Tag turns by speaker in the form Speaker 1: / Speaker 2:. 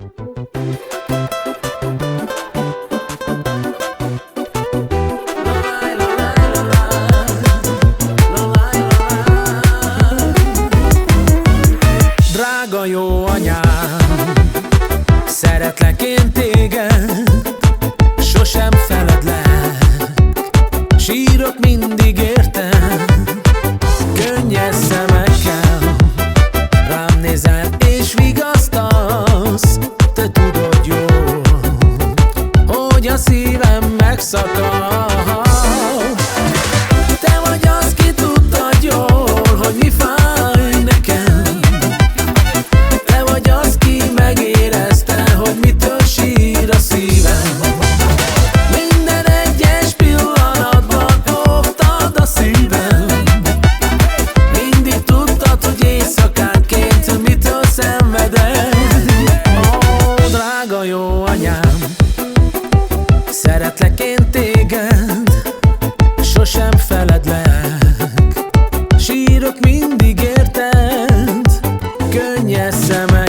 Speaker 1: Drága jó anyám, szeretlek én téged, sosem feledlek, sírok mindig érted. a szívem megszakad. yes, I'm.